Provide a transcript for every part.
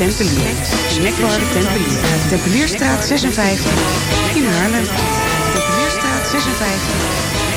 Tempelier. Snackbar Tempelier. Tempelierstraat 56 in Haarlem. Tempelierstraat 56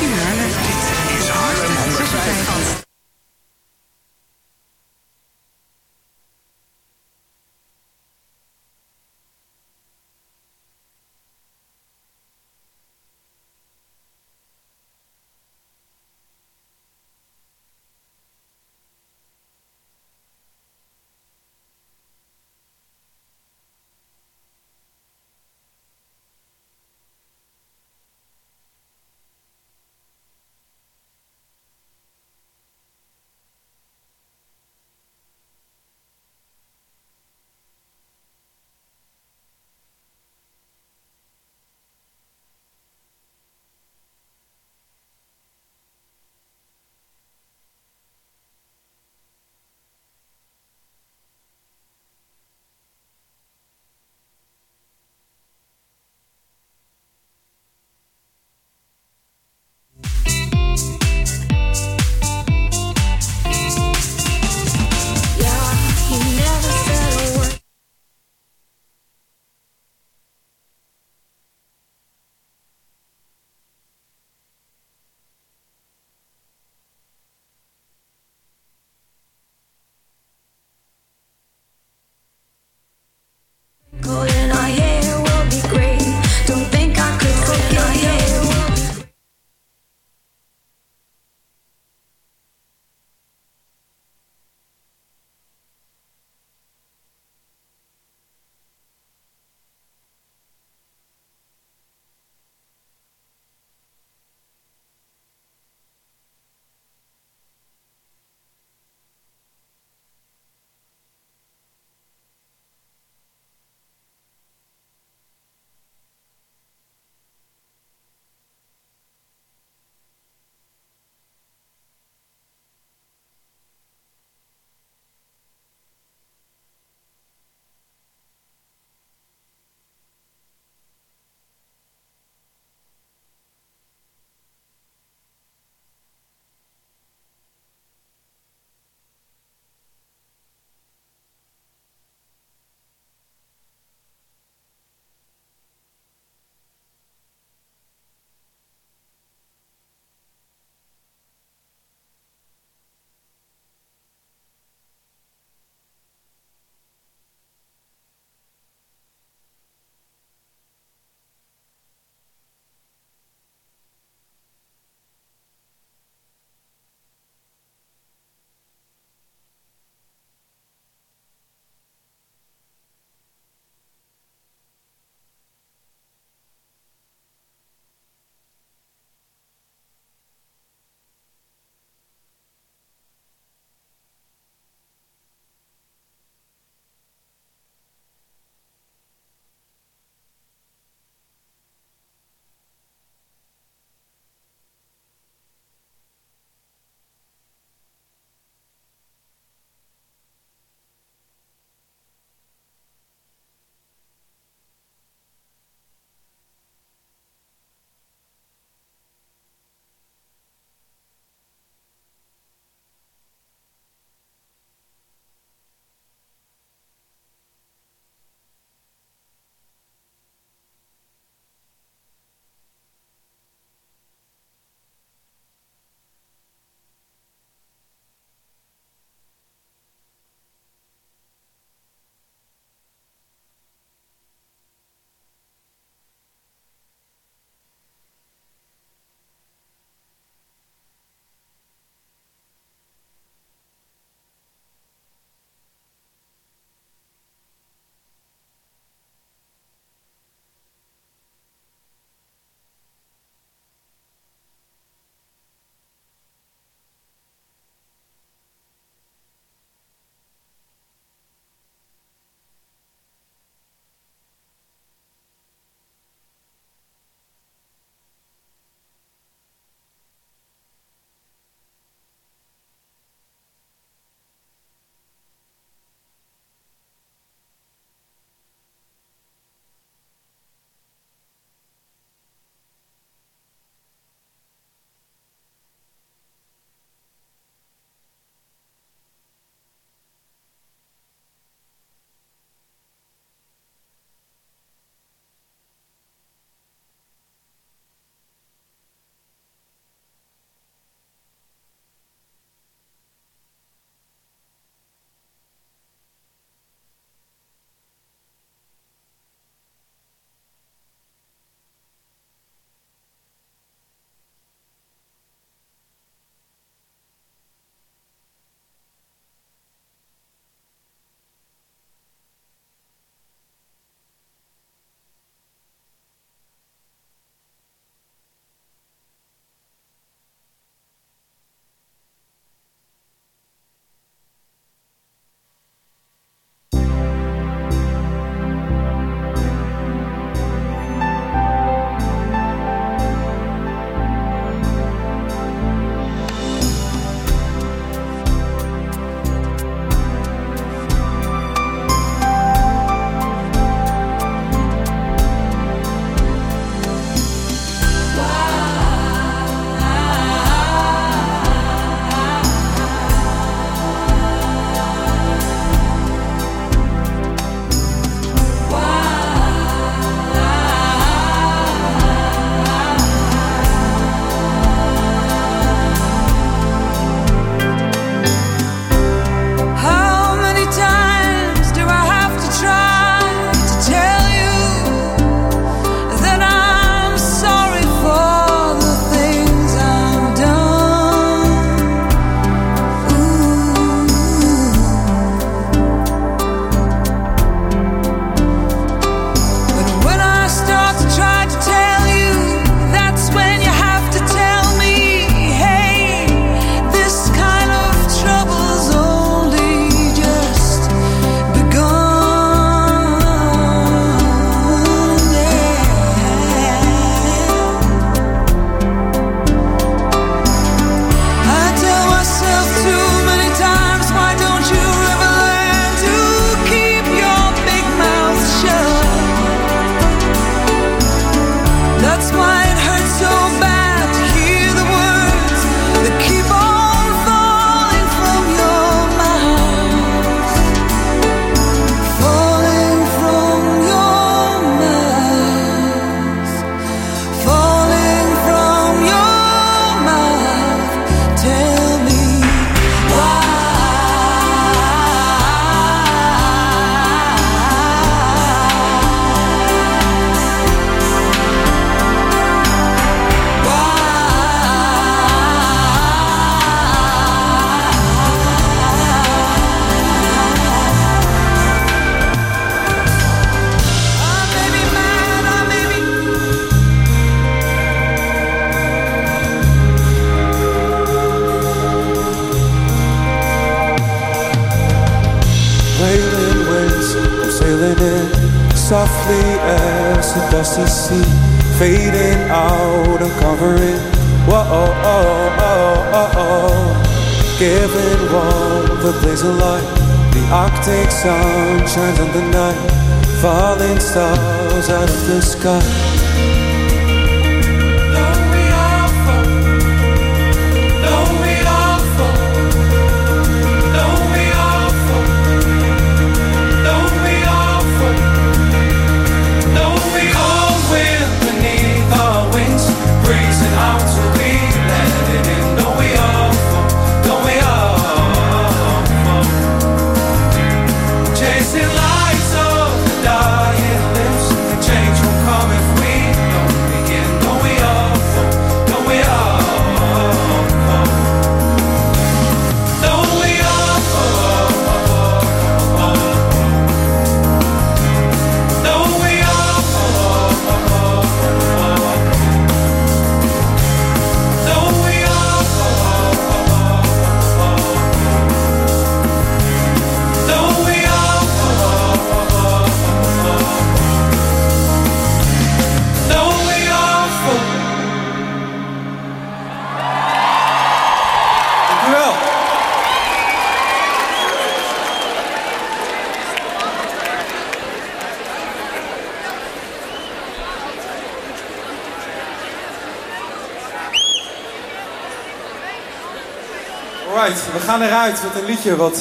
gaan eruit met een liedje wat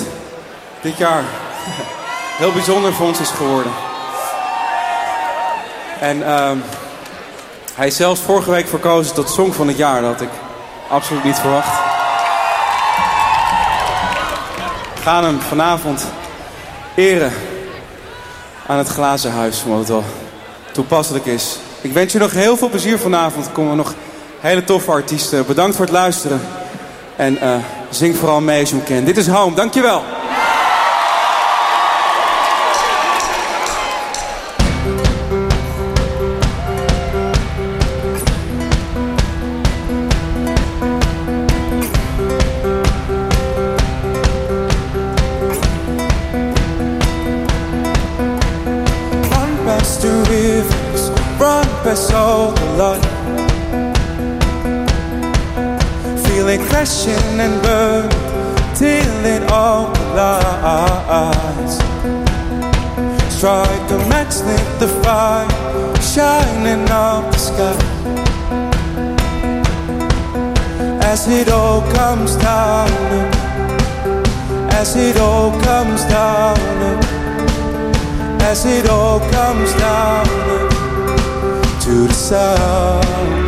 dit jaar heel bijzonder voor ons is geworden. En ehm, hij is zelfs vorige week verkozen tot Song van het Jaar. Dat had ik absoluut niet verwacht. We gaan hem vanavond eren aan het Glazen Huis, omdat het wel toepasselijk is. Ik wens je nog heel veel plezier vanavond. Er komen nog hele toffe artiesten. Bedankt voor het luisteren. En uh, zing vooral mee als. Dit is Home, dankjewel. All comes down, as it all comes down, as it all comes down to the sound.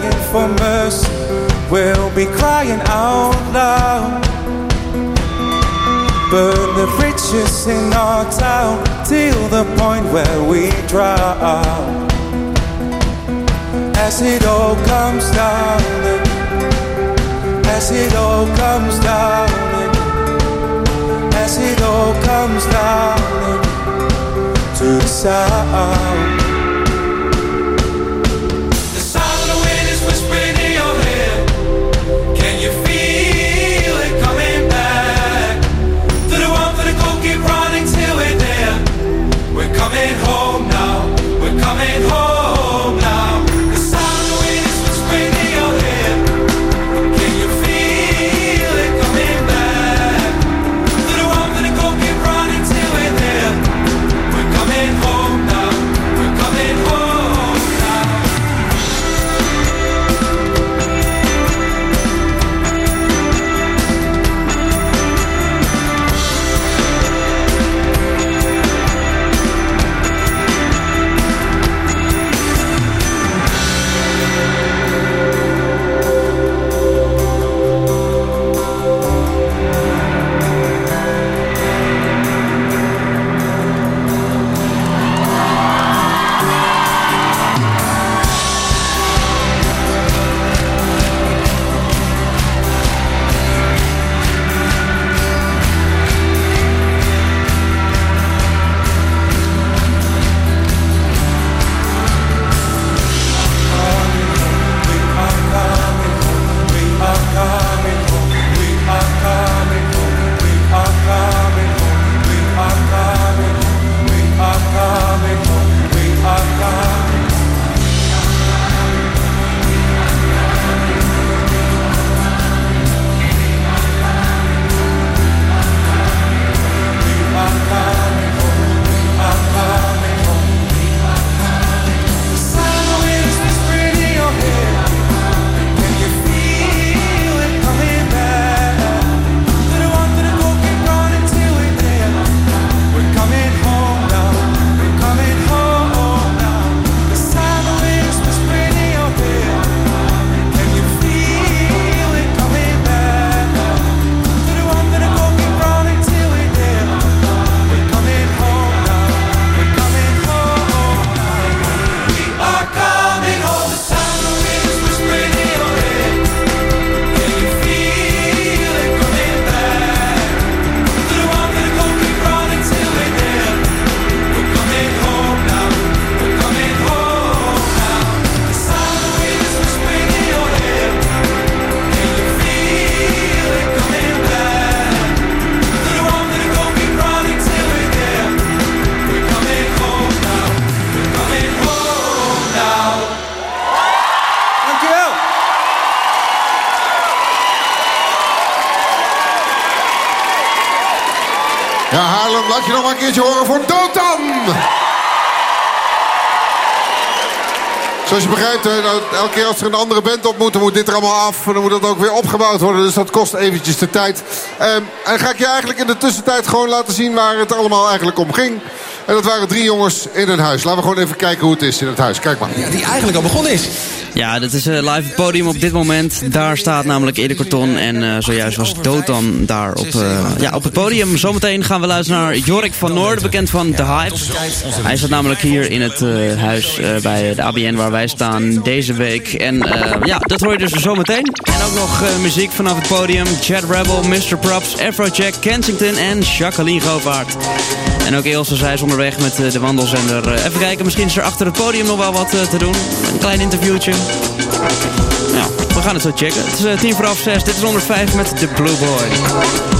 Crying for mercy, we'll be crying out loud. Burn the bridges in our town till the point where we drown. As it all comes down, as it all comes down, as it all comes down to the sound Nou, elke keer als er een andere band op moet, moet dit er allemaal af. En dan moet dat ook weer opgebouwd worden. Dus dat kost eventjes de tijd. Ehm, en ga ik je eigenlijk in de tussentijd gewoon laten zien waar het allemaal eigenlijk om ging. En dat waren drie jongens in een huis. Laten we gewoon even kijken hoe het is in het huis. Kijk maar. Ja, die eigenlijk al begonnen is. Ja, dit is uh, live het podium op dit moment. Daar staat namelijk Erik Corton en uh, zojuist was Dotan daar op, uh, ja, op het podium. Zometeen gaan we luisteren naar Jorik van Noorden, bekend van The Hype. Hij staat namelijk hier in het huis bij de ABN waar wij staan deze week. En ja, dat hoor je dus zometeen. En ook nog muziek vanaf het podium. Chad Rebel, Mr. Props, Afrojack, Kensington en Jacqueline Govaert. En ook Ilse, zij is onderweg met de wandelzender. even kijken, misschien is er achter het podium nog wel wat te doen. Een klein interviewtje. Nou, we gaan het zo checken. Het is tien voor half zes. Dit is 105 met de Blue Boy.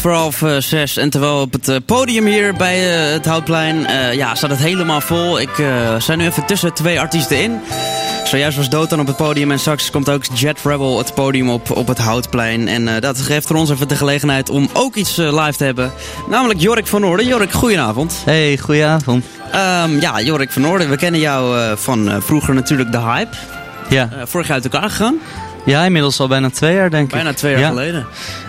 Voor half uh, zes. En terwijl op het uh, podium hier bij uh, het Houtplein ja, staat het helemaal vol. Ik sta nu even tussen twee artiesten in. Zojuist was Dotan op het podium en straks komt ook Jet Rebel het podium op, op het Houtplein. En dat geeft voor ons even de gelegenheid om ook iets live te hebben. Namelijk Jorik van Noorden. Jorik, goedenavond. Hey, goedenavond. Um, ja, Jorik van Noorden. We kennen jou van vroeger natuurlijk de Hype. Ja. vorig jaar uit elkaar gegaan. Ja, inmiddels al bijna twee jaar denk ik. Bijna twee jaar geleden.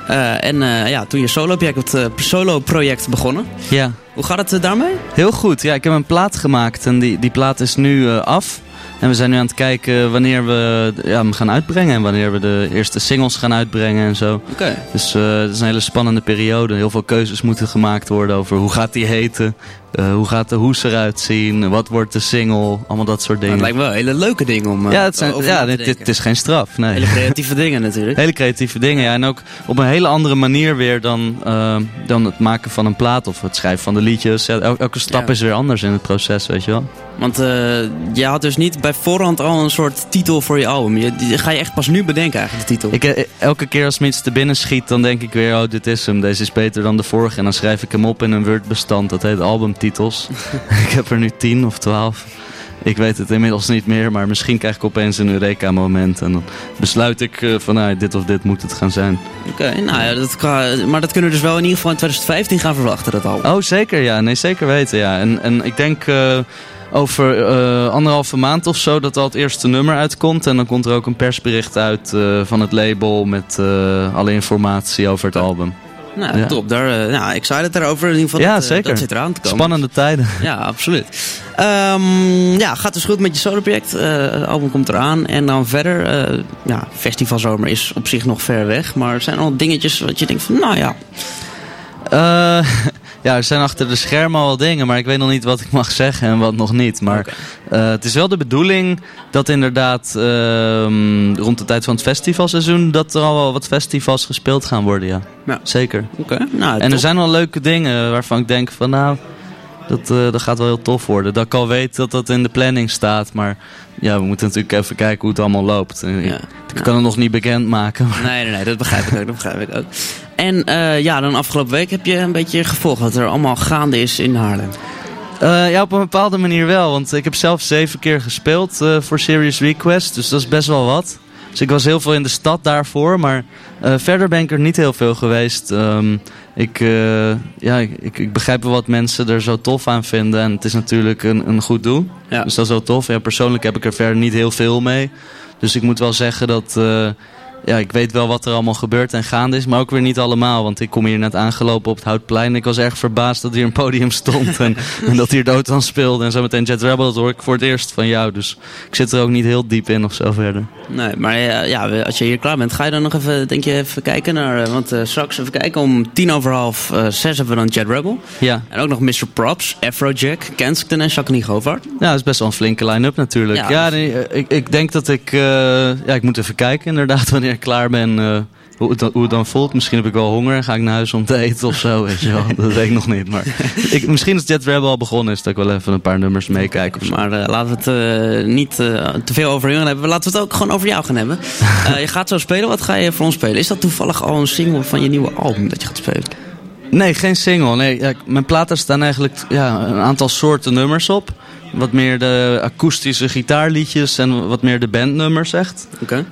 Uh, en uh, ja, toen je solo-project uh, solo -project begonnen. Ja. Hoe gaat het daarmee? Heel goed. Ja, ik heb een plaat gemaakt en die, die plaat is nu af. En we zijn nu aan het kijken wanneer we ja, hem gaan uitbrengen. En wanneer we de eerste singles gaan uitbrengen en zo. Oké. Dus uh, het is een hele spannende periode. Heel veel keuzes moeten gemaakt worden over hoe gaat die heten. Uh, hoe gaat de hoes eruit zien? Wat wordt de single? Allemaal dat soort dingen. het lijkt wel hele leuke dingen om uh, Ja, het, zijn, ja dit, dit, is geen straf. Nee. Hele creatieve dingen natuurlijk. Hele creatieve dingen, ja. En ook op een hele andere manier weer dan, uh, dan het maken van een plaat of het schrijven van de liedjes. Ja, elke, elke stap ja. is weer anders in het proces, weet je wel. Want je had dus niet bij voorhand al een soort titel voor je album. Je, die ga je echt pas nu bedenken eigenlijk, de titel. Ik, elke keer als me iets te binnen schiet, dan denk ik weer, oh dit is hem. Deze is beter dan de vorige. En dan schrijf ik hem op in een Word bestand. Dat heet albumtitels. ik heb er nu tien of twaalf. Ik weet het inmiddels niet meer, maar misschien krijg ik opeens een Eureka-moment. En dan besluit ik uh, van nou, dit of dit moet het gaan zijn. Oké, okay, nou ja, dat kan, maar dat kunnen we dus wel in ieder geval in 2015 gaan verwachten, dat album. Oh, zeker, ja. Nee, zeker weten, ja. En, en ik denk uh, over uh, anderhalve maand of zo dat al het eerste nummer uitkomt. En dan komt er ook een persbericht uit van het label met alle informatie over het album. Nou, ja. top. Daar, nou, excited daarover. In ieder geval ja, dat, zeker. dat zit eraan te komen. Spannende tijden. Ja, absoluut. Um, ja, gaat dus goed met je solo-project. Het album komt eraan. En dan verder, ja, festivalzomer is op zich nog ver weg. Maar er zijn al dingetjes wat je denkt van, nou ja... Uh, ja, er zijn achter de schermen al dingen, maar ik weet nog niet wat ik mag zeggen en wat nog niet. Maar okay. uh, het is wel de bedoeling dat inderdaad uh, rond de tijd van het festivalseizoen... dat er al wel wat festivals gespeeld gaan worden, ja. ja. Zeker. Oké. Okay. Nou, en er zijn al leuke dingen waarvan ik denk van nou... Dat, uh, dat gaat wel heel tof worden. Dat ik al weet dat dat in de planning staat. Maar ja, we moeten natuurlijk even kijken hoe het allemaal loopt. En Ja. Ik, ik kan het nog niet bekendmaken. Maar... Nee, nee, nee, dat begrijp ik ook. Dat begrijp ik ook. En uh, ja, dan afgelopen week heb je een beetje gevolgd wat er allemaal gaande is in Haarlem. Uh, ja, op een bepaalde manier wel. Want ik heb zelf zeven keer gespeeld uh, voor Serious Request. Dus dat is best wel wat. Dus ik was heel veel in de stad daarvoor. Maar uh, verder ben ik er niet heel veel geweest. Um, ik, ja, ik, ik, begrijp wel wat mensen er zo tof aan vinden. En het is natuurlijk een, een goed doel. Ja. Dus dat is wel tof. Ja, persoonlijk heb ik er verder niet heel veel mee. Dus ik moet wel zeggen dat... Ja, ik weet wel wat er allemaal gebeurt en gaande is, maar ook weer niet allemaal. Want ik kom hier net aangelopen op het Houtplein. Ik was erg verbaasd dat hier een podium stond en, en dat hier Dood aan speelde. En zo meteen Jet Rebel, dat hoor ik voor het eerst van jou. Dus ik zit er ook niet heel diep in of zo verder. Nee, maar ja, als je hier klaar bent, ga je dan nog even, denk je, even kijken naar... Want uh, straks even kijken, om tien over half uh, zes hebben we dan Jet Rebel. Ja. En ook nog Mr. Props, Afrojack, Kensington en Jacqueline Govard. Ja, dat is best wel een flinke line-up natuurlijk. Ja, ja nee, ik, ik denk dat ik... Uh, ja, ik moet even kijken inderdaad wanneer ik klaar ben... Uh, hoe, het dan, hoe het dan voelt. Misschien heb ik wel honger en ga ik naar huis om te eten of zo. Weet je wel. Dat weet ik nog niet. Maar ik, misschien als Jet Rebel al begonnen is, dat ik wel even een paar nummers meekijk. Maar uh, laten we het uh, niet te veel over hun hebben. Laten we het ook gewoon over jou gaan hebben. je gaat zo spelen. Wat ga je voor ons spelen? Is dat toevallig al een single van je nieuwe album dat je gaat spelen? Nee, geen single. Nee, ja, mijn platen staan eigenlijk ja, een aantal soorten nummers op. Wat meer de akoestische gitaarliedjes en wat meer de bandnummers echt. Oké. Okay.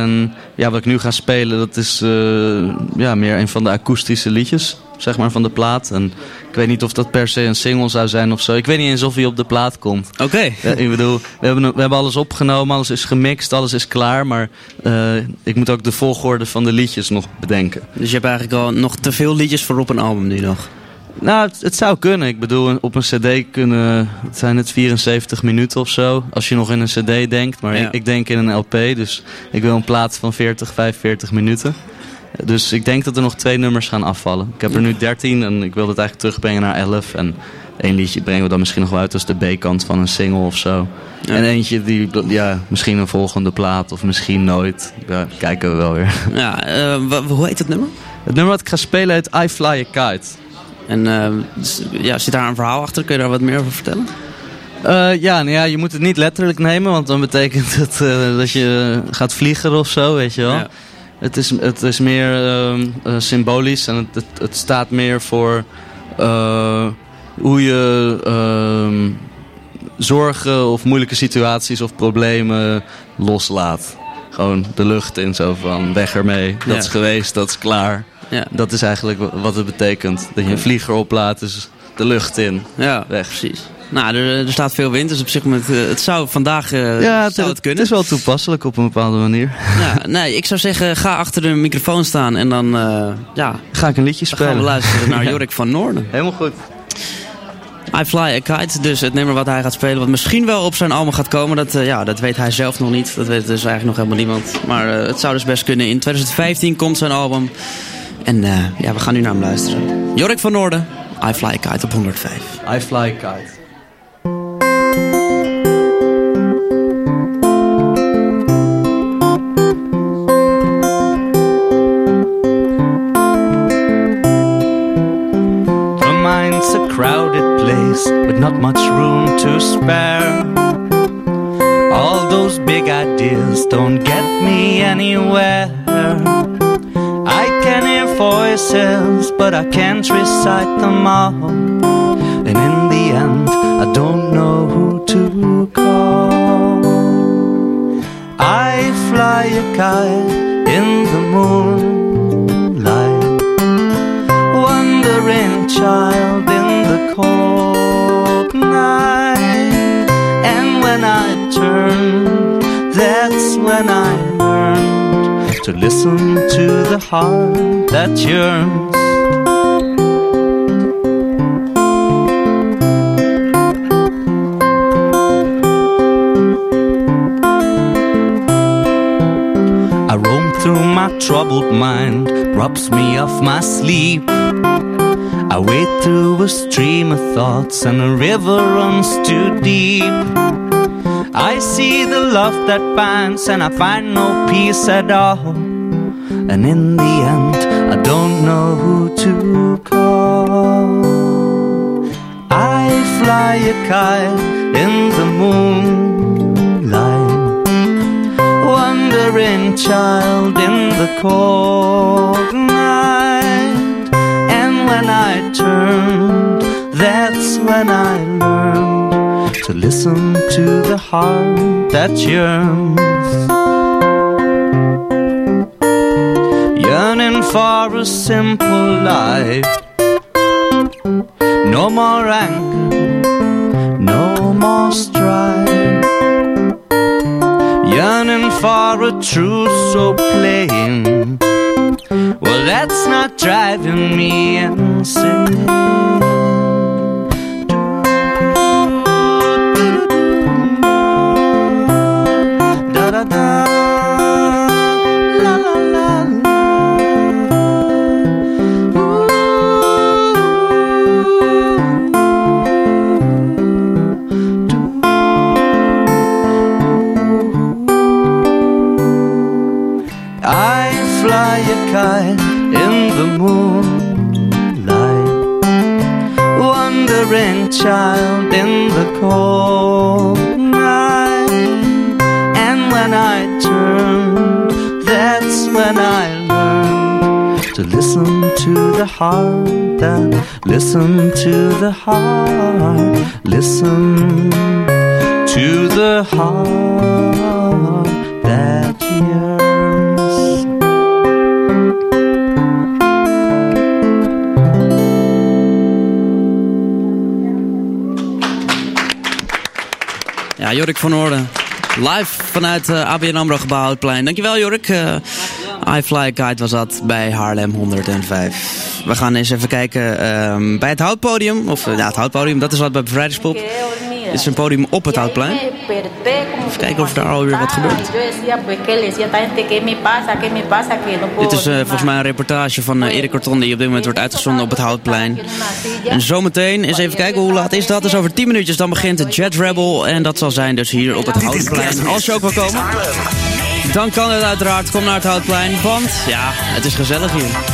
En ja, wat ik nu ga spelen, dat is uh, ja, meer een van de akoestische liedjes, zeg maar, van de plaat. En ik weet niet of dat per se een single zou zijn of zo. Ik weet niet eens of hij op de plaat komt. Oké. Okay. Ja, ik bedoel, we hebben, we hebben alles opgenomen, alles is gemixt, alles is klaar. Maar uh, ik moet ook de volgorde van de liedjes nog bedenken. Dus je hebt eigenlijk al nog te veel liedjes voor op een album nu nog? Nou, het, het, zou kunnen. Ik bedoel, op een cd kunnen... Het zijn het 74 minuten of zo. Als je nog in een cd denkt. Maar ja. ik, ik, denk in een LP. Dus ik wil een plaats van 40, 45 minuten. Dus ik denk dat er nog twee nummers gaan afvallen. Ik heb er nu 13 en ik wil het eigenlijk terugbrengen naar 11. En één liedje brengen we dan misschien nog wel uit als de B-kant van een single of zo. Ja. En eentje die, ja, misschien een volgende plaat of misschien nooit. Ja, kijken we wel weer. Ja, uh, hoe heet het nummer? Het nummer wat ik ga spelen heet I Fly a Kite. En uh, ja, zit daar een verhaal achter? Kun je daar wat meer over vertellen? Uh, ja, nou ja, je moet het niet letterlijk nemen, want dan betekent het uh, dat je gaat vliegen of zo, weet je wel. Ja. Het, is, het is meer uh, symbolisch en het, het, het, staat meer voor hoe je ehm, zorgen of moeilijke situaties of problemen loslaat. Gewoon de lucht in, zo van weg ermee, dat ja. is geweest, dat is klaar. Ja. Dat is eigenlijk wat het betekent. Dat je een vlieger oplaat, dus de lucht in. Ja, weg. precies. Nou, er, er, staat veel wind, dus op zich met, uh, het zou vandaag uh, ja, zou het kunnen. Het is wel toepasselijk op een bepaalde manier. Ja, nee, ik zou zeggen, ga achter de microfoon staan en dan, uh, ja... Ga ik een liedje spelen. gaan we luisteren naar Jorik van Noorden. Helemaal goed. I Fly a Kite, dus het nummer wat hij gaat spelen, wat misschien wel op zijn album gaat komen, dat, uh, ja, dat weet hij zelf nog niet. Dat weet dus eigenlijk nog helemaal niemand. Maar het zou dus best kunnen. In 2015 komt zijn album. En uh, ja, we gaan nu naar hem luisteren. Jorik van Noorden, I Fly a Kite op 105. I Fly a Kite. Voices, but I can't recite them all. And in the end, I don't know who to call. I fly a kite in the moonlight, wandering child in the cold. Night. And when I turn, that's when I to listen to the heart that yearns. I roam through my troubled mind, robs me of my sleep. I wade through a stream of thoughts and a river runs too deep. I see the love that binds, and I find no peace at all. And in the end, I don't know who to call. I fly a kite in the moonlight, wandering child in the cold night. And when I turned, that's when I learned to listen to the heart that yearns. Yearning for a simple life. No more anger, no more strife. Yearning for a truth so plain. Well, that's not driving me insane. Child in the cold night. And when I turned, that's when I learned to listen to the heart that listen to the heart, listen to the heart Jorik van Orde. Live vanuit uh, eh, ABN AMRO gebouw. Dankjewel Jorik. Uh, I Fly Guide was dat bij Haarlem 105. We gaan eens even kijken uh, bij het Houtpodium. Of uh, ja, het Houtpodium, dat is wat bij Bevrijdingspop. Dit is een podium op het Houtplein. Even kijken of daar alweer wat gebeurt. Dit is uh, volgens mij een reportage van uh, Erik Corton die op dit moment wordt uitgezonden op het Houtplein. En zometeen, eens even kijken hoe laat is dat. Dus over 10 minuutjes dan begint de Jet Rebel. En dat zal zijn dus hier op het Houtplein. Als je ook wil komen, dan kan het uiteraard. Kom naar het Houtplein, want ja, het is gezellig hier.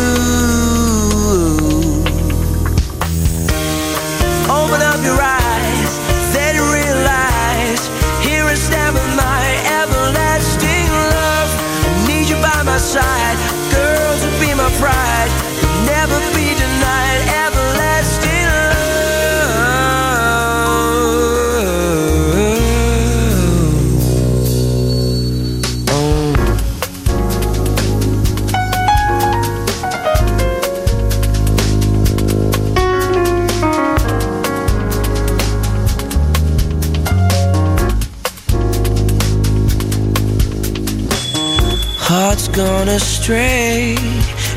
Astray,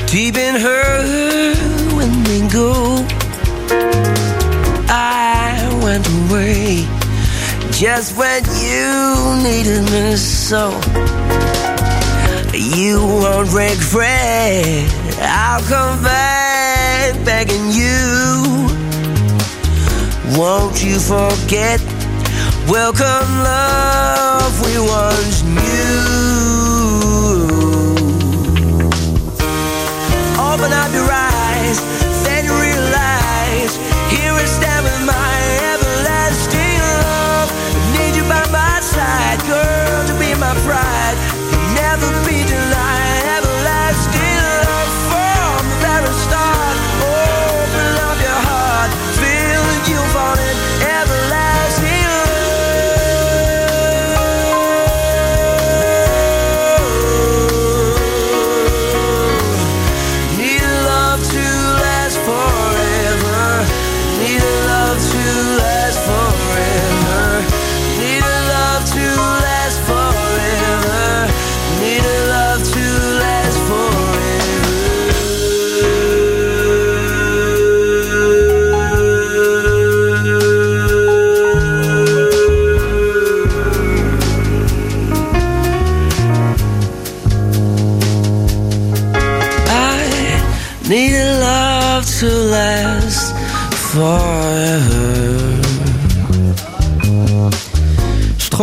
deep in her when they go. I went away just when you needed me so. You won't regret, I'll come back begging you. Won't you forget? Welcome, love, eyes,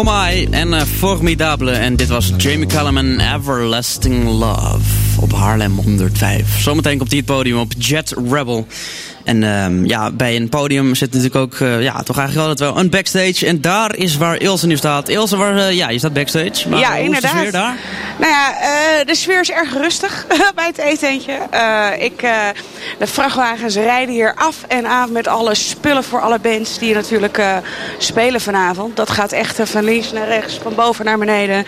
Stromae en uh, Formidable. En dit was Jamie Cullum en Everlasting Love op Haarlem 105. Zometeen komt hij het podium op Jet Rebel. En um, ja, bij een podium zit natuurlijk ook, uh, ja, toch eigenlijk altijd wel een backstage. En daar is waar Ilse nu staat. Ilse, waar, uh, ja, je staat backstage. Maar ja, hoe inderdaad. is de sfeer daar? Nou ja, de sfeer is erg rustig bij het etentje. ik, de vrachtwagens rijden hier af en aan met alle spullen voor alle bands die natuurlijk spelen vanavond. Dat gaat echt van links naar rechts, van boven naar beneden.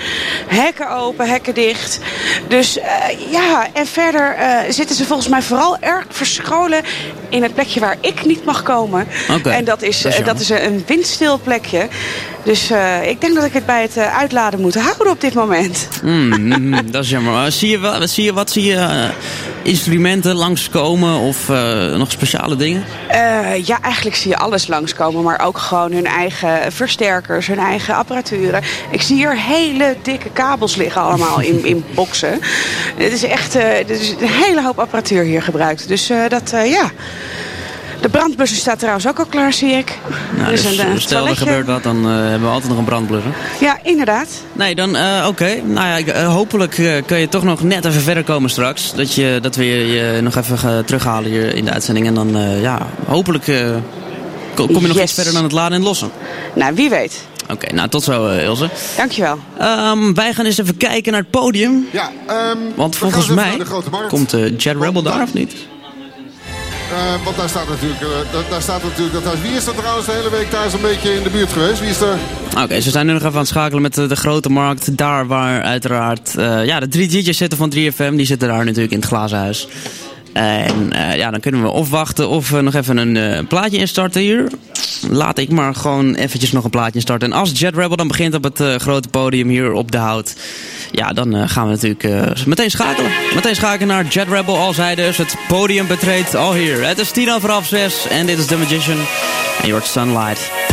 Hekken open, hekken dicht. Dus ja, en verder zitten ze volgens mij vooral erg verscholen in het plekje waar ik niet mag komen. Okay. En dat is, Dat is dat is een windstil plekje. Dus ik denk dat ik het bij het uitladen moet houden op dit moment. Mm, dat is jammer. Zie je, wat, zie je, wat zie je instrumenten langskomen of nog speciale dingen? ja, eigenlijk zie je alles langskomen. Maar ook gewoon hun eigen versterkers, hun eigen apparaturen. Ik zie hier hele dikke kabels liggen allemaal in, in boxen. Het is echt er is een hele hoop apparatuur hier gebruikt. Dus dat, ja... De brandblusser staat trouwens ook al klaar, zie ik. Nou, dus, dus een, stel er gebeurt wat, dan uh, hebben we altijd nog een brandblusser. Ja, inderdaad. Nee, dan uh, oké. Okay. Nou ja, uh, hopelijk kun je toch nog net even verder komen straks. Dat, je, dat we je, je nog even gaan terughalen hier in de uitzending. En dan, ja, hopelijk kom je nog yes. iets verder dan het laden en lossen. Nou, wie weet. Oké, okay, nou tot zo Ilse. Dankjewel. Um, wij gaan eens even kijken naar het podium. Ja, um, Want volgens mij komt Jet Rebel daar of niet? Uh, want daar staat natuurlijk, uh, daar staat natuurlijk dat huis. Wie is er trouwens de hele week daar zo'n beetje in de buurt geweest? Wie is er? Oké, ze zijn nu nog even aan het schakelen met de, de grote markt. Daar waar uiteraard uh, ja, de drie DJ's zitten van 3FM. Die zitten daar natuurlijk in het glazen huis. En ja, dan kunnen we of wachten of nog even een plaatje instarten hier. Laat ik maar gewoon eventjes nog een plaatje instarten. En als Jet Rebel dan begint op het grote podium hier op de hout ja, dan gaan we natuurlijk meteen schakelen. Meteen schakelen naar Jet Rebel. Al zij dus het podium betreedt al hier. Het is tien over half zes en dit is The Magician en Your Sunlight.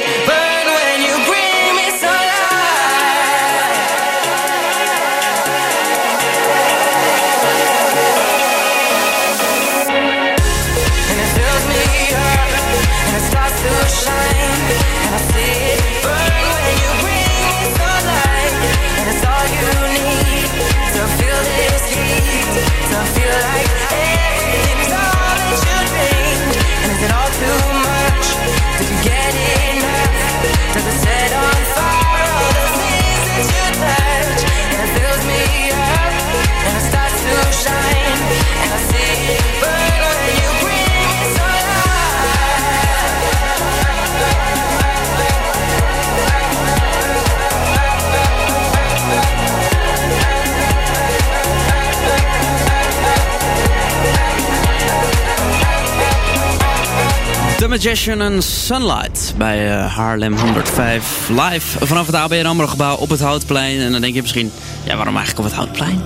it Magician and Sunlight bij uh, Haarlem 105 live vanaf het ABN AMRO gebouw op het Houtplein. En dan denk je misschien, ja waarom eigenlijk op het Houtplein?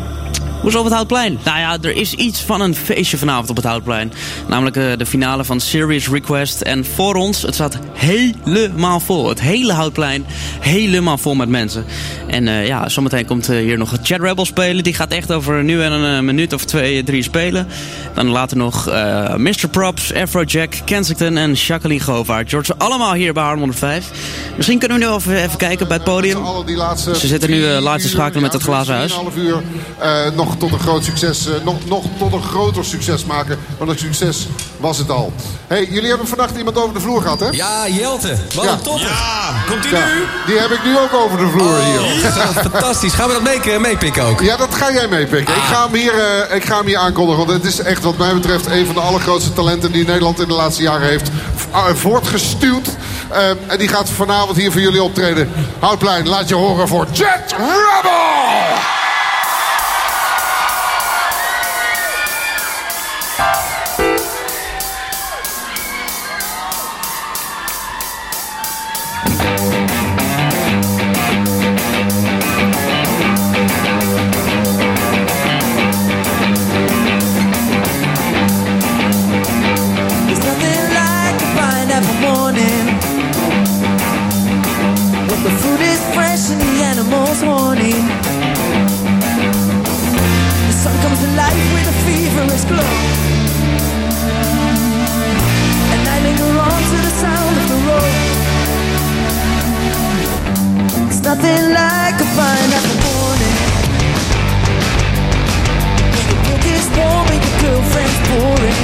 Hoezo op het Houtplein? Nou ja, er is iets van een feestje vanavond op het Houtplein. Namelijk uh, de finale van Serious Request. En voor ons, het staat helemaal vol. Het hele Houtplein helemaal vol met mensen. En uh, ja, zometeen komt uh, hier nog Chad Rebel spelen. Die gaat echt over nu en een minuut of twee, drie spelen. Dan later nog Mr. Props, Afrojack, Kensington en Jacqueline Govaert. George, allemaal hier bij Harlem 105. Misschien kunnen we nu even, even kijken bij het podium. Ze zitten nu live te schakelen met het glazen huis. uur nog tot een groot succes, uh, nog, nog tot een groter succes maken. Want een succes was het al. hey, jullie hebben vannacht iemand over de vloer gehad, hè? Ja, Jelte. Wat ja. een topper. Ja, komt hij ja, nu? Die heb ik nu ook over de vloer oh, hier. Ja, fantastisch. Gaan we dat mee, meepikken ook? Ja, dat ga jij meepikken. Ah. Ik, ga hem hier, uh, ik ga hem hier aankondigen. Want het is echt wat mij betreft een van de allergrootste talenten... die Nederland in de laatste jaren heeft voortgestuwd. Uh, en die gaat vanavond hier voor jullie optreden. Houtplein, laat je horen voor Jet Rebel! Nothing like a fine apple morning. Your book is warm and your girlfriend's boring.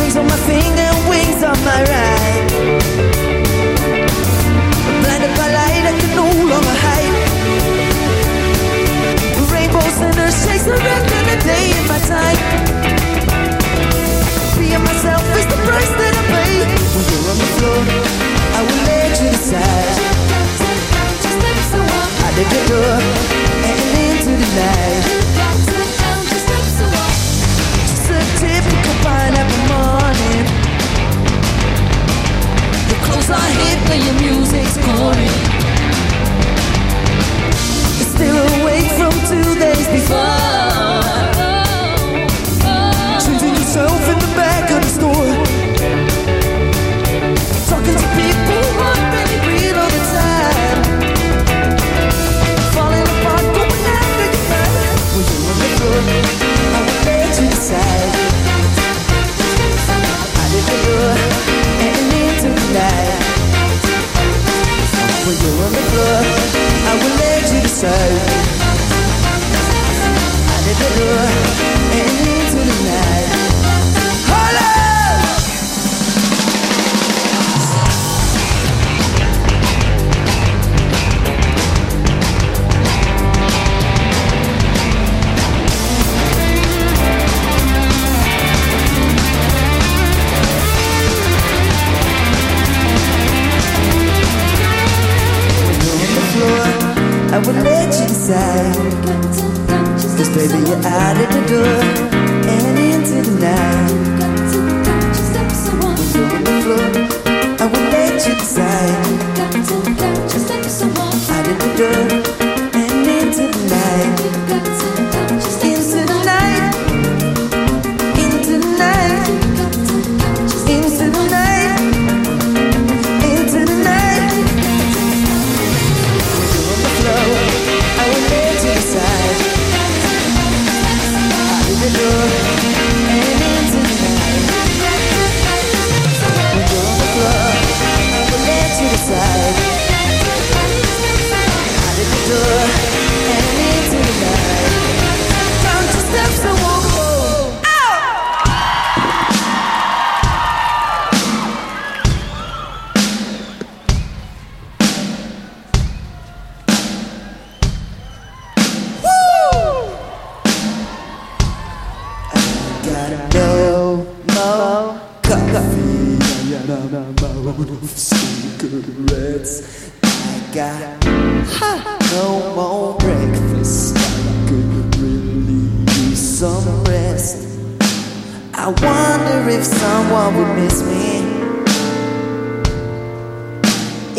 Rings on my finger, wings on my right. Blinded by light, I can no longer hide. Rainbows and earth shakes the wreck of the day in my time. Being myself is the price that I pay. When you're on the floor. I will let you. I did the door and into the night. Just a typical pineapple morning. Your clothes are hip and your music's corny.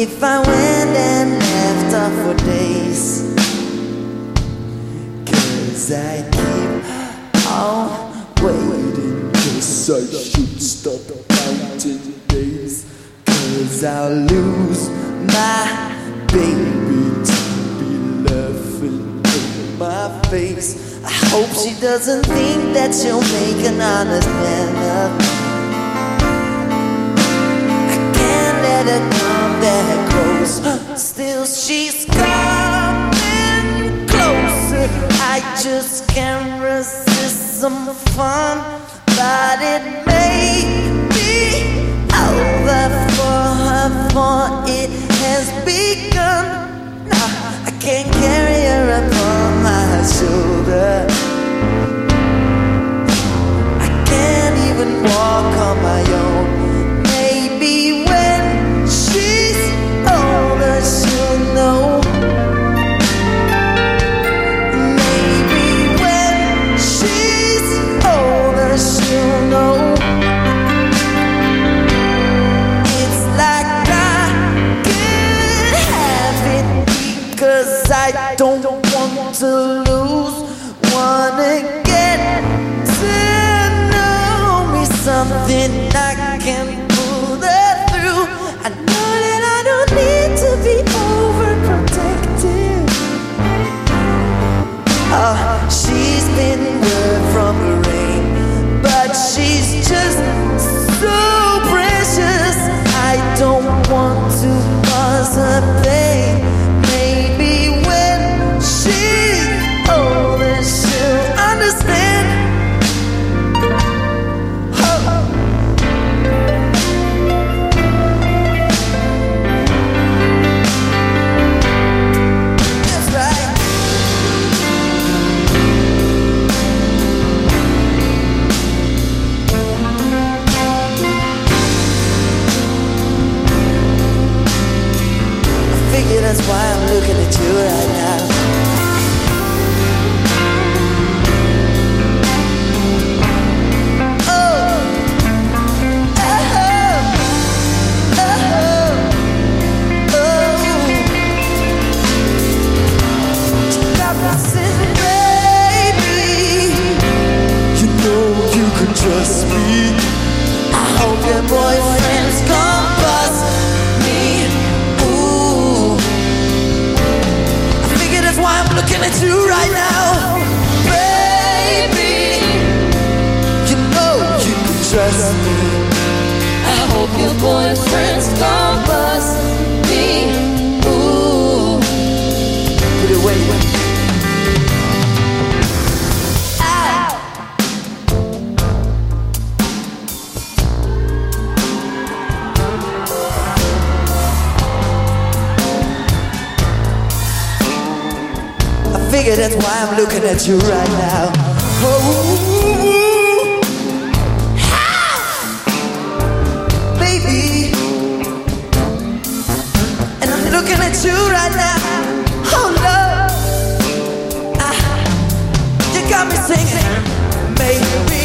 If I went and left her for days. Cause I keep on waiting. Cause I should stop counting days. Cause I'll lose my baby to be laughing in my face. I hope she doesn't think that she'll make an honest man of that close. Still, she's coming closer. I just can't resist some fun, but it may be over for her, for it has begun. Now I can't carry her upon my shoulder. I can't even walk on my own. To lose. Wanna get to know me something que voy Figure that's why I'm looking at you right now. Oh, baby, and I'm looking at you right now. Oh love, ah, you got me singing. Maybe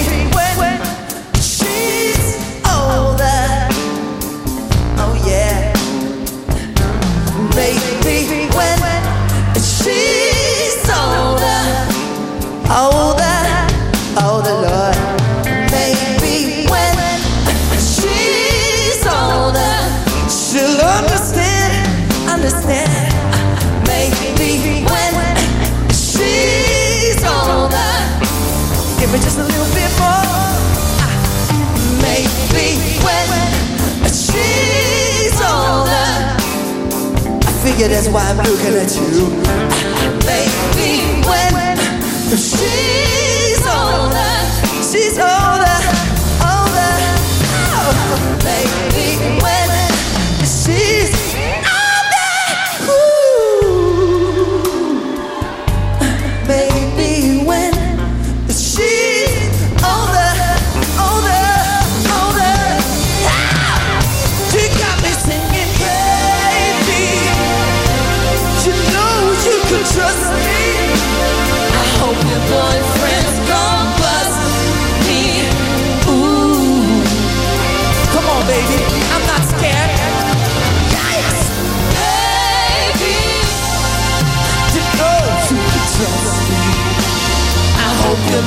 Figure that's why I'm looking at you. Maybe when she's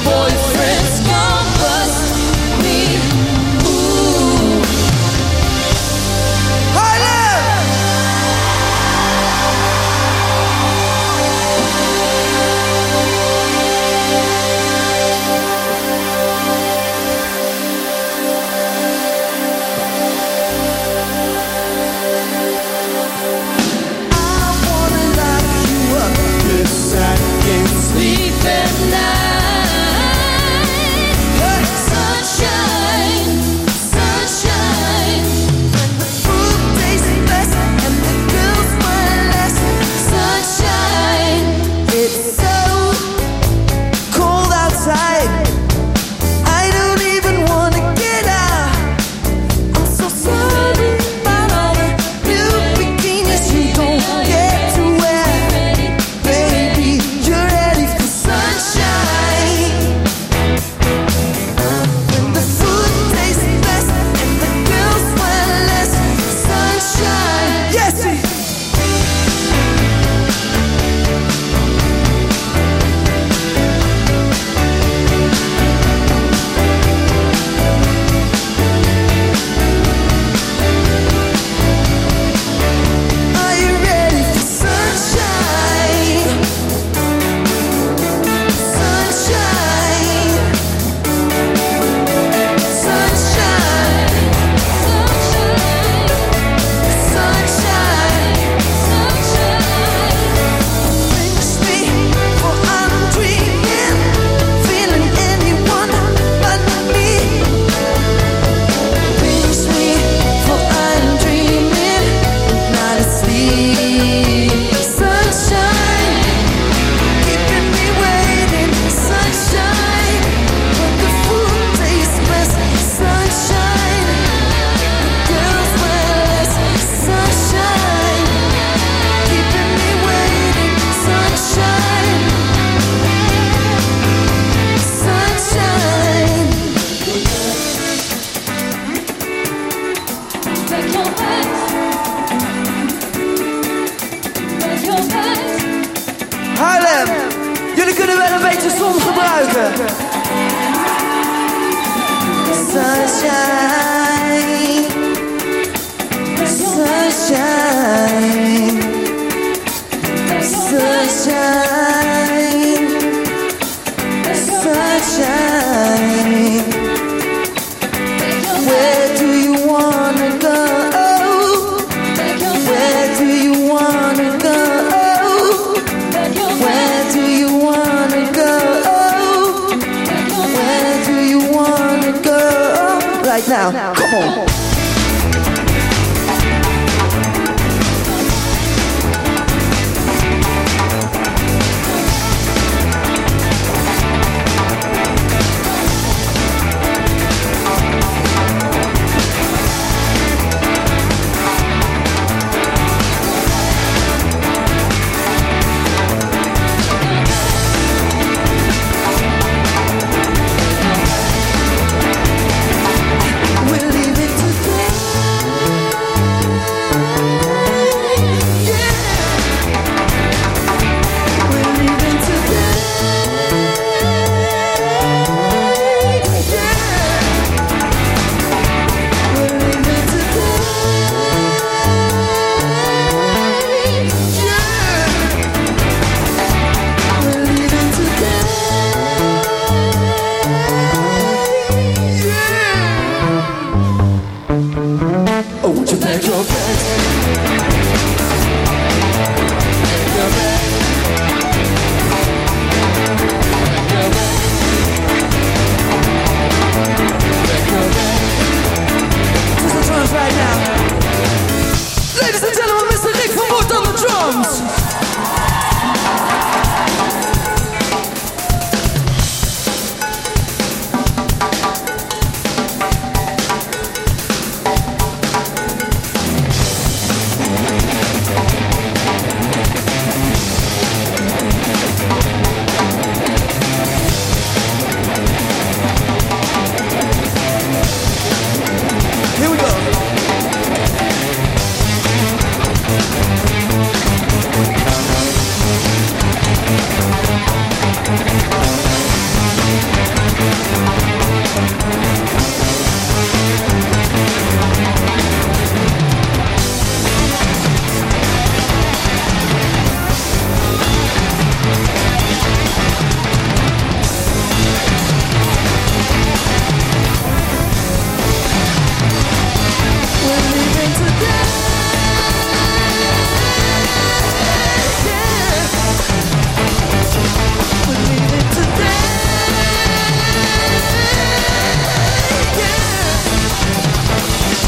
boys.